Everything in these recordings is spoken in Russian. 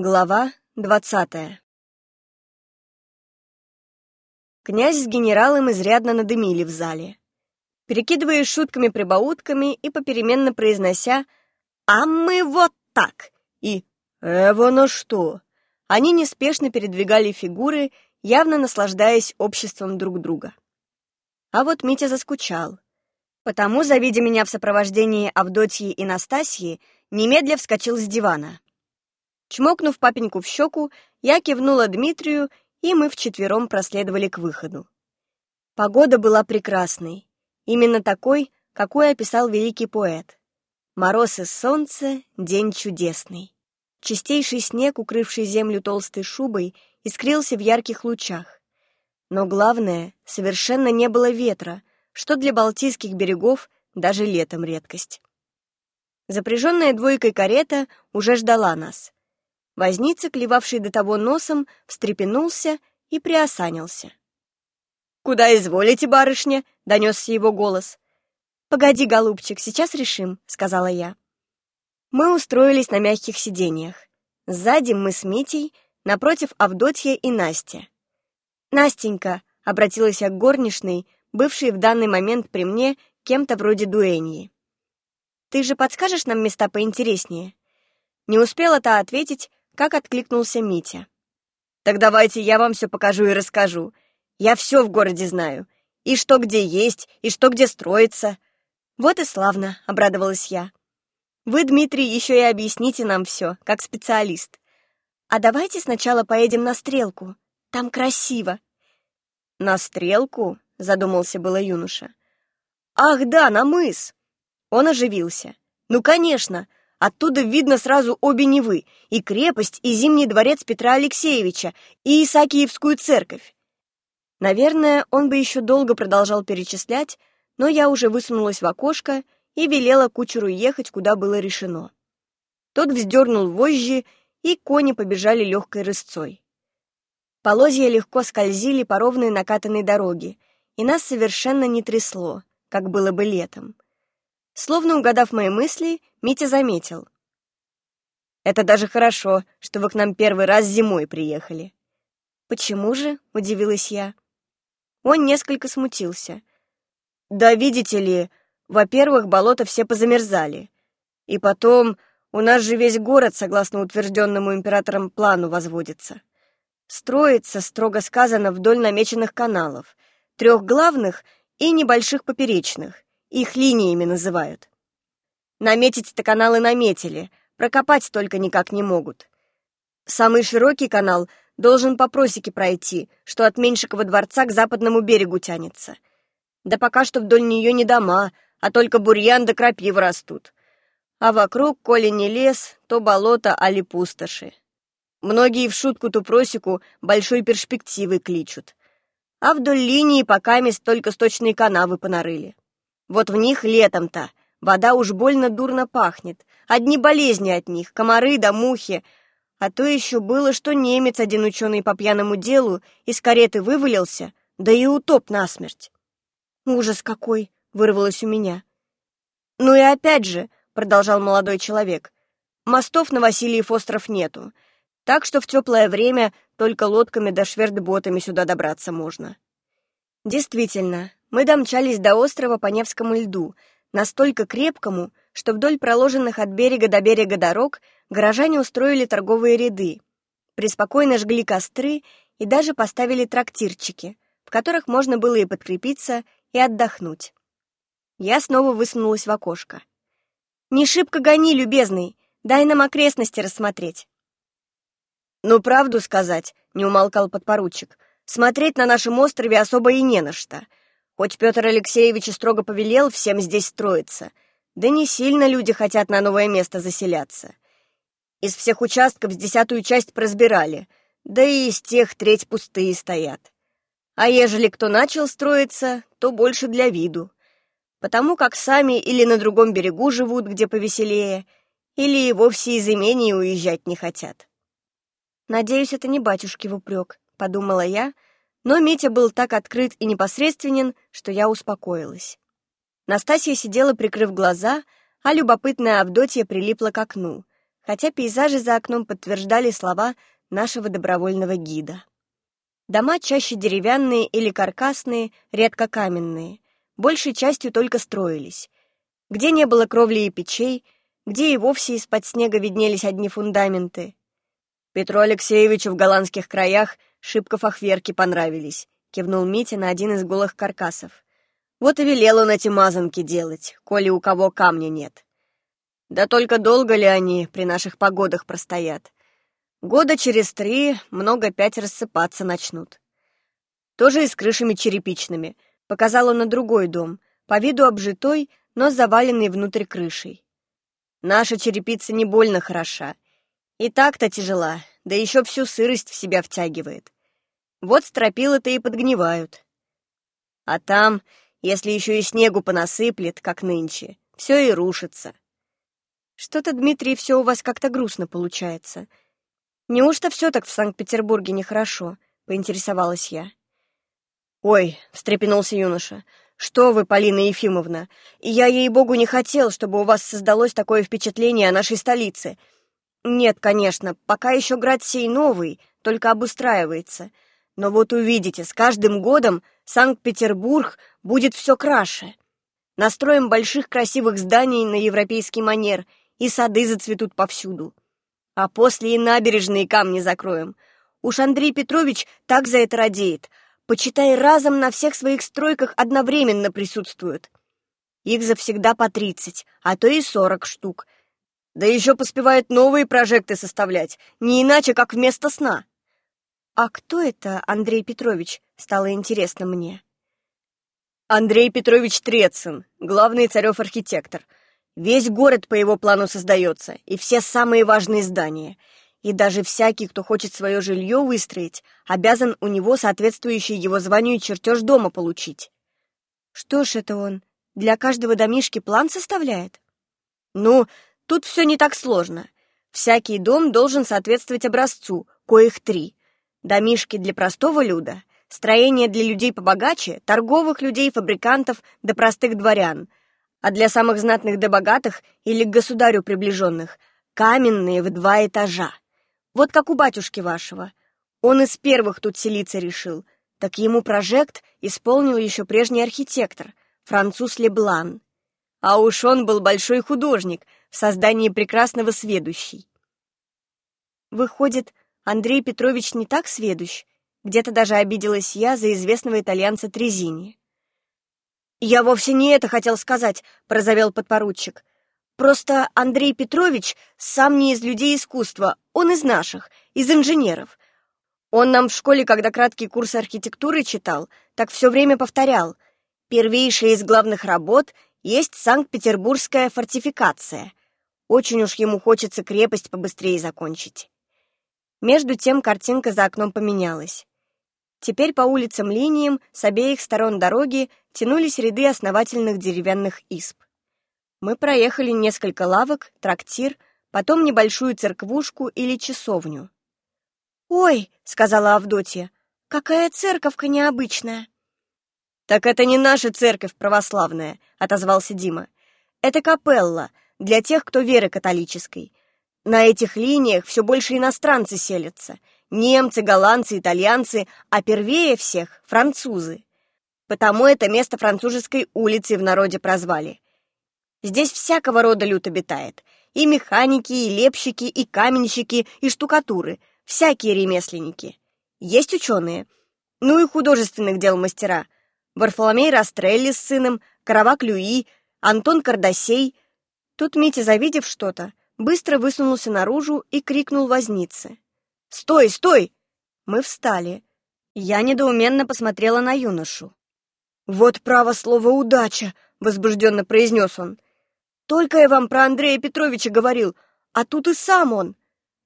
Глава двадцатая Князь с генералом изрядно надымили в зале. Перекидываясь шутками-прибаутками и попеременно произнося «А мы вот так!» и «Эво на что!» Они неспешно передвигали фигуры, явно наслаждаясь обществом друг друга. А вот Митя заскучал. Потому, завидя меня в сопровождении Авдотьи и Настасьи, немедля вскочил с дивана. Чмокнув папеньку в щеку, я кивнула Дмитрию, и мы вчетвером проследовали к выходу. Погода была прекрасной, именно такой, какой описал великий поэт. Мороз и солнце, день чудесный. Чистейший снег, укрывший землю толстой шубой, искрился в ярких лучах. Но главное, совершенно не было ветра, что для Балтийских берегов даже летом редкость. Запряженная двойкой карета уже ждала нас — Возница, клевавший до того носом, встрепенулся и приосанился. «Куда изволите, барышня?» — донесся его голос. «Погоди, голубчик, сейчас решим», — сказала я. Мы устроились на мягких сиденьях. Сзади мы с Митей, напротив Авдотья и Настя. «Настенька», — обратилась я к горничной, бывшей в данный момент при мне кем-то вроде дуэньи. «Ты же подскажешь нам места поинтереснее?» Не успела та ответить, как откликнулся Митя. «Так давайте я вам все покажу и расскажу. Я все в городе знаю. И что где есть, и что где строится». «Вот и славно», — обрадовалась я. «Вы, Дмитрий, еще и объясните нам все, как специалист. А давайте сначала поедем на Стрелку. Там красиво». «На Стрелку?» — задумался было юноша. «Ах да, на мыс!» Он оживился. «Ну, конечно, Оттуда видно сразу обе Невы, и крепость, и Зимний дворец Петра Алексеевича, и Исаакиевскую церковь. Наверное, он бы еще долго продолжал перечислять, но я уже высунулась в окошко и велела кучеру ехать, куда было решено. Тот вздернул вожжи, и кони побежали легкой рысцой. Полозья легко скользили по ровной накатанной дороге, и нас совершенно не трясло, как было бы летом. Словно угадав мои мысли, Митя заметил. «Это даже хорошо, что вы к нам первый раз зимой приехали». «Почему же?» — удивилась я. Он несколько смутился. «Да видите ли, во-первых, болота все позамерзали. И потом, у нас же весь город, согласно утвержденному императором плану, возводится. Строится, строго сказано, вдоль намеченных каналов, трех главных и небольших поперечных. Их линиями называют. Наметить-то каналы наметили, прокопать только никак не могут. Самый широкий канал должен по просеке пройти, что от Меньшикова дворца к западному берегу тянется. Да пока что вдоль нее не дома, а только бурьян да крапива растут. А вокруг, коли не лес, то болото али пустоши. Многие в шутку ту просеку большой перспективы кличут. А вдоль линии пока мест только сточные канавы понарыли. Вот в них летом-то вода уж больно дурно пахнет. Одни болезни от них, комары да мухи. А то еще было, что немец, один ученый по пьяному делу, из кареты вывалился, да и утоп насмерть. «Ужас какой!» — вырвалось у меня. «Ну и опять же», — продолжал молодой человек, «мостов на Васильев остров нету, так что в теплое время только лодками да швердботами сюда добраться можно». Действительно, мы домчались до острова по Невскому льду, настолько крепкому, что вдоль проложенных от берега до берега дорог горожане устроили торговые ряды, преспокойно жгли костры и даже поставили трактирчики, в которых можно было и подкрепиться, и отдохнуть. Я снова высунулась в окошко. «Не шибко гони, любезный, дай нам окрестности рассмотреть». «Ну, правду сказать», — не умолкал подпоручик, «смотреть на нашем острове особо и не на что. Хоть Петр Алексеевич и строго повелел всем здесь строиться, да не сильно люди хотят на новое место заселяться. Из всех участков с десятую часть прозбирали, да и из тех треть пустые стоят. А ежели кто начал строиться, то больше для виду. Потому как сами или на другом берегу живут, где повеселее, или и вовсе из имений уезжать не хотят. «Надеюсь, это не батюшки в упрек», — подумала я, — но Митя был так открыт и непосредственен, что я успокоилась. Настасья сидела, прикрыв глаза, а любопытная Авдотья прилипла к окну, хотя пейзажи за окном подтверждали слова нашего добровольного гида. Дома чаще деревянные или каркасные, редко каменные, большей частью только строились. Где не было кровли и печей, где и вовсе из-под снега виднелись одни фундаменты. Петру Алексеевичу в голландских краях шибко фахверки понравились, кивнул Митя на один из голых каркасов. Вот и велел он эти мазанки делать, коли у кого камня нет. Да только долго ли они при наших погодах простоят? Года через три много пять рассыпаться начнут. Тоже и с крышами черепичными. Показал он на другой дом, по виду обжитой, но заваленный внутрь крышей. Наша черепица не больно хороша. И так-то тяжела, да еще всю сырость в себя втягивает. Вот стропила-то и подгнивают. А там, если еще и снегу понасыплет, как нынче, все и рушится. Что-то, Дмитрий, все у вас как-то грустно получается. Неужто все так в Санкт-Петербурге нехорошо? Поинтересовалась я. Ой, встрепенулся юноша. Что вы, Полина Ефимовна? Я, ей-богу, не хотел, чтобы у вас создалось такое впечатление о нашей столице. Нет, конечно, пока еще град сей новый, только обустраивается. Но вот увидите, с каждым годом Санкт-Петербург будет все краше. Настроим больших красивых зданий на европейский манер — и сады зацветут повсюду. А после и набережные камни закроем. Уж Андрей Петрович так за это радеет. Почитай, разом на всех своих стройках одновременно присутствуют. Их завсегда по тридцать, а то и сорок штук. Да еще поспевают новые прожекты составлять, не иначе, как вместо сна. А кто это Андрей Петрович, стало интересно мне. Андрей Петрович Трецин, главный царев-архитектор — Весь город по его плану создается, и все самые важные здания. И даже всякий, кто хочет свое жилье выстроить, обязан у него соответствующий его званию чертеж дома получить. Что ж это он, для каждого домишки план составляет? Ну, тут все не так сложно. Всякий дом должен соответствовать образцу, коих три. Домишки для простого люда, строение для людей побогаче, торговых людей, фабрикантов да простых дворян — а для самых знатных да богатых или к государю приближенных каменные в два этажа. Вот как у батюшки вашего. Он из первых тут селиться решил, так ему прожект исполнил еще прежний архитектор, француз Леблан. А уж он был большой художник, в создании прекрасного сведущий. Выходит, Андрей Петрович не так сведущ, где-то даже обиделась я за известного итальянца Трезини. «Я вовсе не это хотел сказать», — прозовел подпоручик. «Просто Андрей Петрович сам не из людей искусства, он из наших, из инженеров. Он нам в школе, когда краткий курс архитектуры читал, так все время повторял. Первейшая из главных работ есть Санкт-Петербургская фортификация. Очень уж ему хочется крепость побыстрее закончить». Между тем картинка за окном поменялась. Теперь по улицам-линиям с обеих сторон дороги тянулись ряды основательных деревянных изб. Мы проехали несколько лавок, трактир, потом небольшую церквушку или часовню. «Ой!» — сказала Авдотья. «Какая церковка необычная!» «Так это не наша церковь православная», — отозвался Дима. «Это капелла для тех, кто веры католической. На этих линиях все больше иностранцы селятся — Немцы, голландцы, итальянцы, а первее всех — французы. Потому это место французской улицы в народе прозвали. Здесь всякого рода люд обитает. И механики, и лепщики, и каменщики, и штукатуры. Всякие ремесленники. Есть ученые. Ну и художественных дел мастера. Варфоломей Растрелли с сыном, Каравак Люи, Антон Кардасей. Тут Митя, завидев что-то, быстро высунулся наружу и крикнул вознице. «Стой, стой!» Мы встали. Я недоуменно посмотрела на юношу. «Вот право слово «удача», — возбужденно произнес он. «Только я вам про Андрея Петровича говорил, а тут и сам он.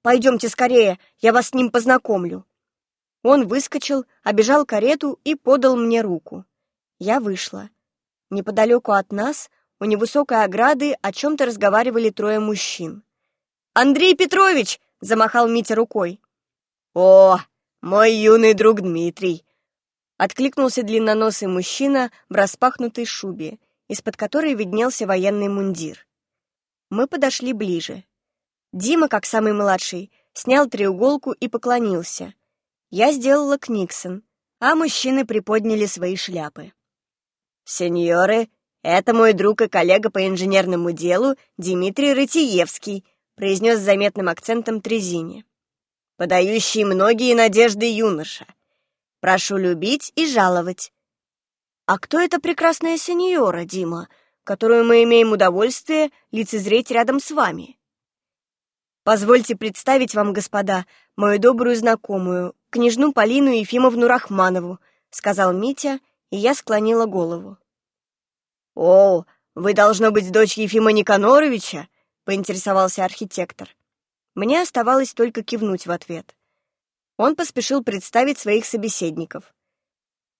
Пойдемте скорее, я вас с ним познакомлю». Он выскочил, обежал карету и подал мне руку. Я вышла. Неподалеку от нас, у невысокой ограды, о чем-то разговаривали трое мужчин. «Андрей Петрович!» — замахал Митя рукой. «О, мой юный друг Дмитрий!» Откликнулся длинноносый мужчина в распахнутой шубе, из-под которой виднелся военный мундир. Мы подошли ближе. Дима, как самый младший, снял треуголку и поклонился. Я сделала книксон, а мужчины приподняли свои шляпы. «Сеньоры, это мой друг и коллега по инженерному делу Дмитрий Рытиевский», произнес с заметным акцентом Трезини. «Подающий многие надежды юноша. Прошу любить и жаловать». «А кто эта прекрасная сеньора, Дима, которую мы имеем удовольствие лицезреть рядом с вами?» «Позвольте представить вам, господа, мою добрую знакомую, княжну Полину Ефимовну Рахманову», сказал Митя, и я склонила голову. «О, вы, должно быть, дочь Ефима Никаноровича?» — поинтересовался архитектор. Мне оставалось только кивнуть в ответ. Он поспешил представить своих собеседников.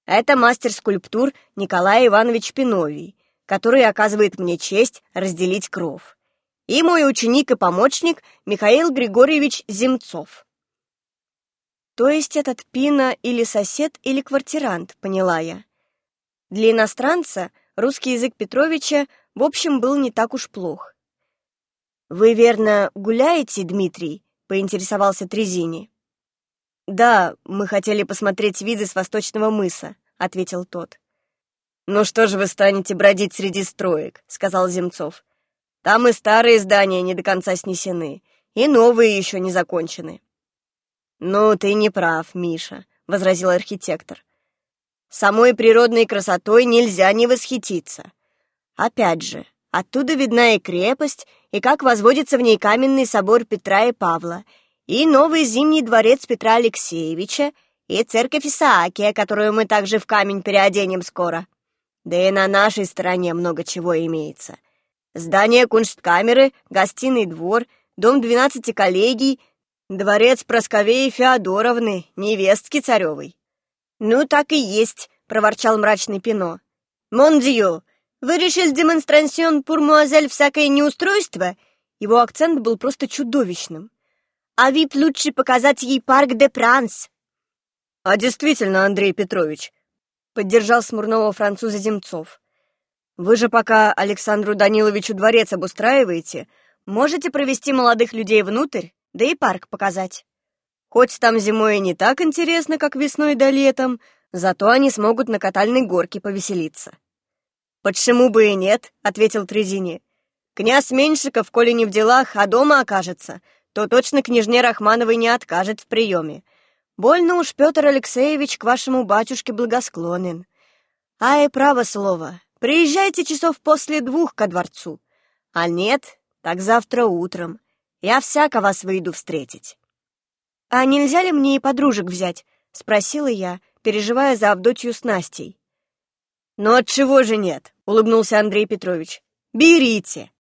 «Это мастер скульптур Николай Иванович Пиновий, который оказывает мне честь разделить кров и мой ученик и помощник Михаил Григорьевич Земцов. То есть этот Пина или сосед, или квартирант, поняла я. Для иностранца русский язык Петровича в общем был не так уж плох. «Вы, верно, гуляете, Дмитрий?» — поинтересовался Трезини. «Да, мы хотели посмотреть виды с восточного мыса», — ответил тот. «Ну что же вы станете бродить среди строек?» — сказал Земцов. Там и старые здания не до конца снесены, и новые еще не закончены. «Ну, ты не прав, Миша», — возразил архитектор. «Самой природной красотой нельзя не восхититься. Опять же, оттуда видна и крепость, и как возводится в ней каменный собор Петра и Павла, и новый зимний дворец Петра Алексеевича, и церковь Исаакия, которую мы также в камень переоденем скоро. Да и на нашей стороне много чего имеется. Здание куншткамеры, гостиный двор, дом двенадцати коллегий, дворец Просковеи Феодоровны, невестки царевой. «Ну, так и есть», — проворчал мрачный Пино. «Мондио, вы решили демонстрацион пур муазель всякое неустройство?» Его акцент был просто чудовищным. «А вип лучше показать ей парк де Пранс». «А действительно, Андрей Петрович», — поддержал смурного француза Земцов. Вы же пока Александру Даниловичу дворец обустраиваете, можете провести молодых людей внутрь, да и парк показать. Хоть там зимой и не так интересно, как весной да летом, зато они смогут на катальной горке повеселиться. «Почему бы и нет?» — ответил Трезини. «Князь Меньшиков, коли не в делах, а дома окажется, то точно княжне Рахмановой не откажет в приеме. Больно уж Петр Алексеевич к вашему батюшке благосклонен. Ай, право слово, Приезжайте часов после двух ко дворцу. А нет, так завтра утром. Я всяко вас выйду встретить». «А нельзя ли мне и подружек взять?» — спросила я, переживая за Авдотью с Настей. «Ну отчего же нет?» — улыбнулся Андрей Петрович. «Берите!»